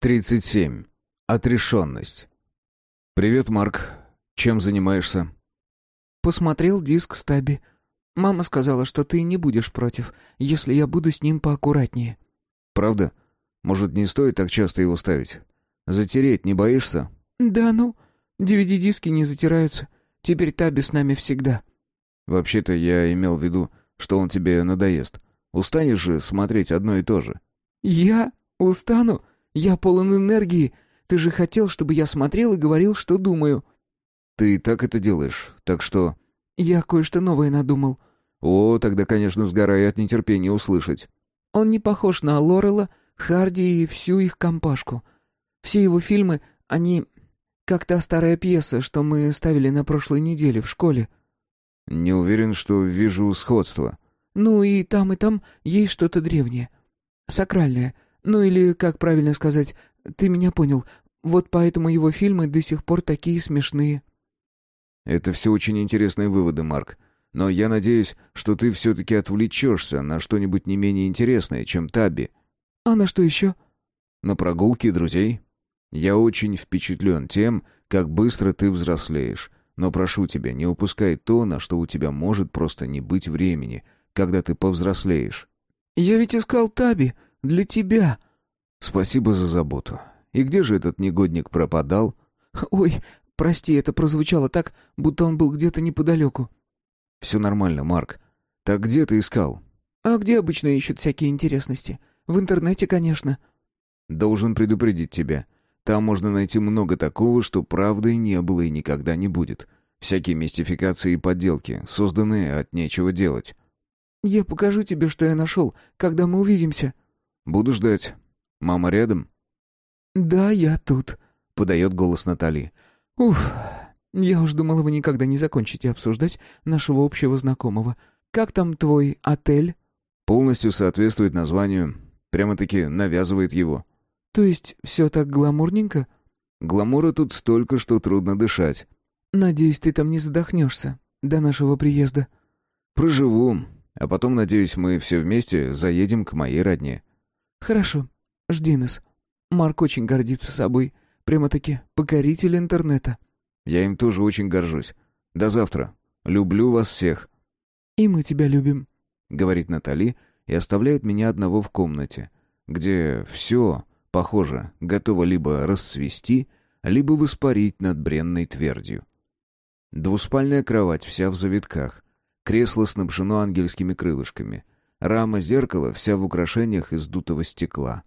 37. Отрешенность. «Привет, Марк. Чем занимаешься?» «Посмотрел диск Стаби. Мама сказала, что ты не будешь против, если я буду с ним поаккуратнее». «Правда? Может, не стоит так часто его ставить? Затереть не боишься?» «Да ну, DVD-диски не затираются. Теперь Таби с нами всегда». «Вообще-то я имел в виду, что он тебе надоест. Устанешь же смотреть одно и то же». «Я? Устану? Я полон энергии. Ты же хотел, чтобы я смотрел и говорил, что думаю». «Ты и так это делаешь, так что...» «Я кое-что новое надумал». «О, тогда, конечно, сгораю от нетерпения услышать». «Он не похож на Лорела, Харди и всю их компашку. Все его фильмы, они... как та старая пьеса, что мы ставили на прошлой неделе в школе». «Не уверен, что вижу сходство». «Ну и там, и там есть что-то древнее. Сакральное. Ну или, как правильно сказать, ты меня понял. Вот поэтому его фильмы до сих пор такие смешные». «Это все очень интересные выводы, Марк. Но я надеюсь, что ты все-таки отвлечешься на что-нибудь не менее интересное, чем Таби». «А на что еще?» «На прогулки друзей. Я очень впечатлен тем, как быстро ты взрослеешь. Но прошу тебя, не упускай то, на что у тебя может просто не быть времени, когда ты повзрослеешь». «Я ведь искал Таби. Для тебя». «Спасибо за заботу. И где же этот негодник пропадал?» «Ой, прости, это прозвучало так, будто он был где-то неподалеку». «Все нормально, Марк. Так где ты искал?» «А где обычно ищут всякие интересности? В интернете, конечно». «Должен предупредить тебя. Там можно найти много такого, что правдой не было и никогда не будет. Всякие мистификации и подделки, созданные от нечего делать». «Я покажу тебе, что я нашел, когда мы увидимся». «Буду ждать. Мама рядом?» «Да, я тут», — подает голос Натали. «Уф, я уж думала, вы никогда не закончите обсуждать нашего общего знакомого. Как там твой отель?» «Полностью соответствует названию. Прямо-таки навязывает его». «То есть все так гламурненько?» «Гламура тут столько, что трудно дышать». «Надеюсь, ты там не задохнешься до нашего приезда». «Проживу. А потом, надеюсь, мы все вместе заедем к моей родне». «Хорошо. Жди нас. Марк очень гордится собой. Прямо-таки покоритель интернета». «Я им тоже очень горжусь. До завтра. Люблю вас всех». «И мы тебя любим», — говорит Натали и оставляет меня одного в комнате, где все, похоже, готово либо расцвести, либо воспарить над бренной твердью. Двуспальная кровать вся в завитках. Кресло снабжено ангельскими крылышками. Рама зеркала вся в украшениях из дутого стекла.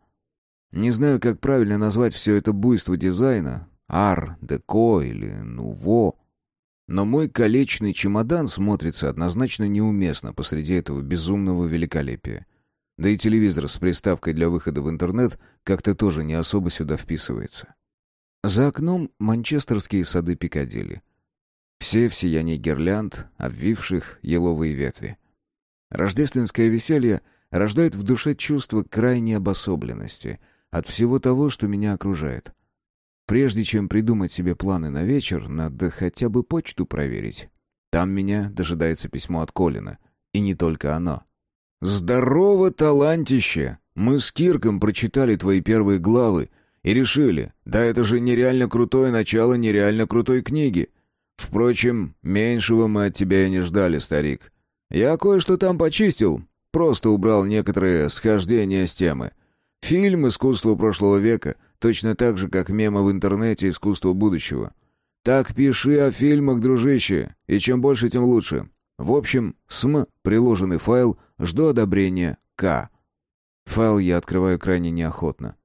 Не знаю, как правильно назвать все это буйство дизайна. Ар, деко или нуво. Но мой колечный чемодан смотрится однозначно неуместно посреди этого безумного великолепия. Да и телевизор с приставкой для выхода в интернет как-то тоже не особо сюда вписывается. За окном манчестерские сады Пикадилли. Все в сиянии гирлянд, обвивших еловые ветви. Рождественское веселье рождает в душе чувство крайней обособленности от всего того, что меня окружает. Прежде чем придумать себе планы на вечер, надо хотя бы почту проверить. Там меня дожидается письмо от Колина. И не только оно. «Здорово, талантище! Мы с Кирком прочитали твои первые главы и решили, да это же нереально крутое начало нереально крутой книги. Впрочем, меньшего мы от тебя и не ждали, старик. Я кое-что там почистил, просто убрал некоторые схождения с темы. Фильм «Искусство прошлого века» точно так же, как мемы в интернете «Искусство будущего». Так пиши о фильмах, дружище, и чем больше, тем лучше. В общем, СМ, приложенный файл, жду одобрения К. Файл я открываю крайне неохотно.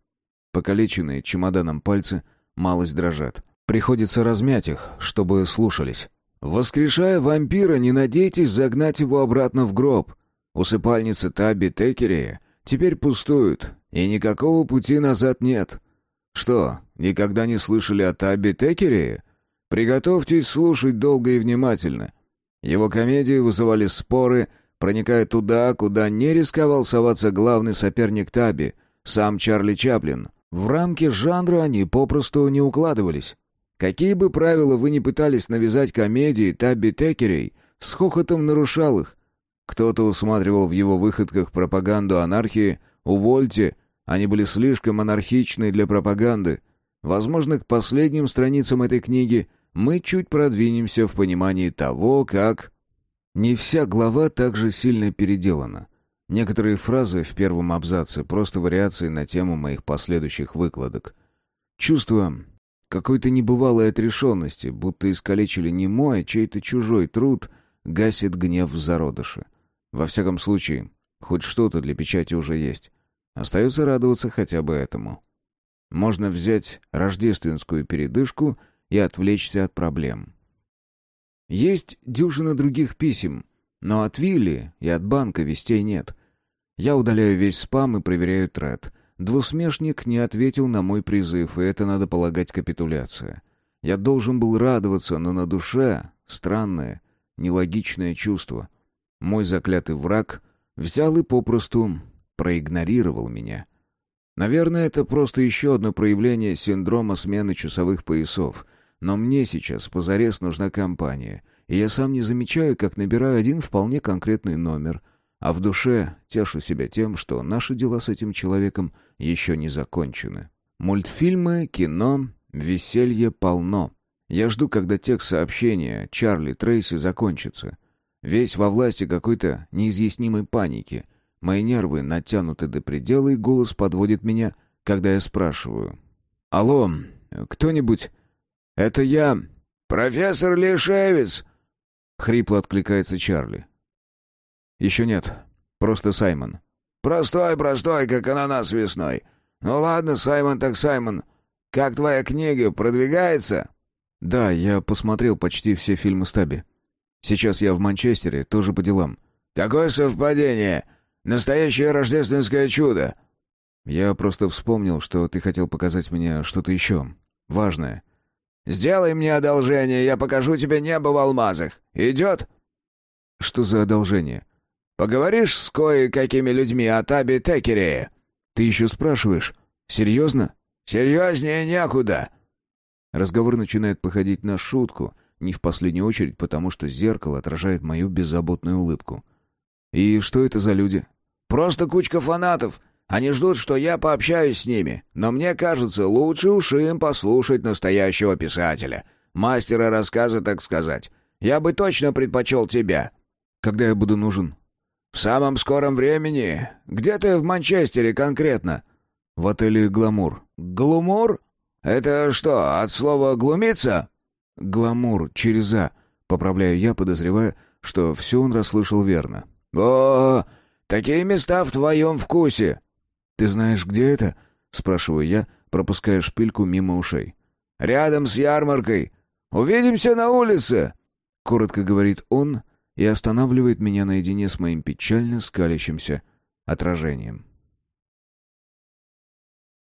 Покалеченные чемоданом пальцы малость дрожат. Приходится размять их, чтобы слушались. Воскрешая вампира, не надейтесь загнать его обратно в гроб. Усыпальницы Таби Текерея теперь пустуют, и никакого пути назад нет. Что, никогда не слышали о Таби Текерее? Приготовьтесь слушать долго и внимательно. Его комедии вызывали споры, проникая туда, куда не рисковал соваться главный соперник Таби, сам Чарли Чаплин. В рамки жанра они попросту не укладывались. Какие бы правила вы ни пытались навязать комедии Табби Текерей, с хохотом нарушал их. Кто-то усматривал в его выходках пропаганду анархии, увольте, Они были слишком анархичны для пропаганды. Возможно, к последним страницам этой книги мы чуть продвинемся в понимании того, как... Не вся глава так же сильно переделана. Некоторые фразы в первом абзаце просто вариации на тему моих последующих выкладок. Чувство какой-то небывалой отрешенности, будто искалечили не мой, а чей-то чужой труд, гасит гнев в зародыше. Во всяком случае, хоть что-то для печати уже есть. Остается радоваться хотя бы этому. Можно взять рождественскую передышку и отвлечься от проблем. Есть дюжина других писем, но от Вилли и от банка вестей нет. Я удаляю весь спам и проверяю тред. Двусмешник не ответил на мой призыв, и это, надо полагать, капитуляция. Я должен был радоваться, но на душе странное, нелогичное чувство. Мой заклятый враг взял и попросту проигнорировал меня. Наверное, это просто еще одно проявление синдрома смены часовых поясов. Но мне сейчас позарез нужна компания, и я сам не замечаю, как набираю один вполне конкретный номер, а в душе тешу себя тем, что наши дела с этим человеком еще не закончены. Мультфильмы, кино, веселье полно. Я жду, когда текст сообщения Чарли Трейси закончится. Весь во власти какой-то неизъяснимой паники — Мои нервы натянуты до предела, и голос подводит меня, когда я спрашиваю. «Алло, кто-нибудь? Это я, профессор Лишевец!» Хрипло откликается Чарли. «Еще нет, просто Саймон». «Простой, простой, как ананас весной. Ну ладно, Саймон так Саймон. Как твоя книга, продвигается?» «Да, я посмотрел почти все фильмы Стаби. Сейчас я в Манчестере, тоже по делам». «Какое совпадение!» Настоящее рождественское чудо!» «Я просто вспомнил, что ты хотел показать мне что-то еще. Важное». «Сделай мне одолжение, я покажу тебе небо в алмазах. Идет?» «Что за одолжение?» «Поговоришь с кое-какими людьми о Таби Текере?» «Ты еще спрашиваешь? Серьезно?» «Серьезнее некуда». Разговор начинает походить на шутку, не в последнюю очередь, потому что зеркало отражает мою беззаботную улыбку. «И что это за люди?» Просто кучка фанатов. Они ждут, что я пообщаюсь с ними. Но мне кажется, лучше уж им послушать настоящего писателя. Мастера рассказа, так сказать. Я бы точно предпочел тебя». «Когда я буду нужен?» «В самом скором времени. Где ты в Манчестере конкретно?» «В отеле «Гламур». «Глумур? Это что, от слова «глумиться»?» «Гламур, через «а», — поправляю я, подозревая, что все он расслышал верно. «О, Такие места в твоем вкусе». «Ты знаешь, где это?» — спрашиваю я, пропуская шпильку мимо ушей. «Рядом с ярмаркой. Увидимся на улице!» Коротко говорит он и останавливает меня наедине с моим печально скалящимся отражением.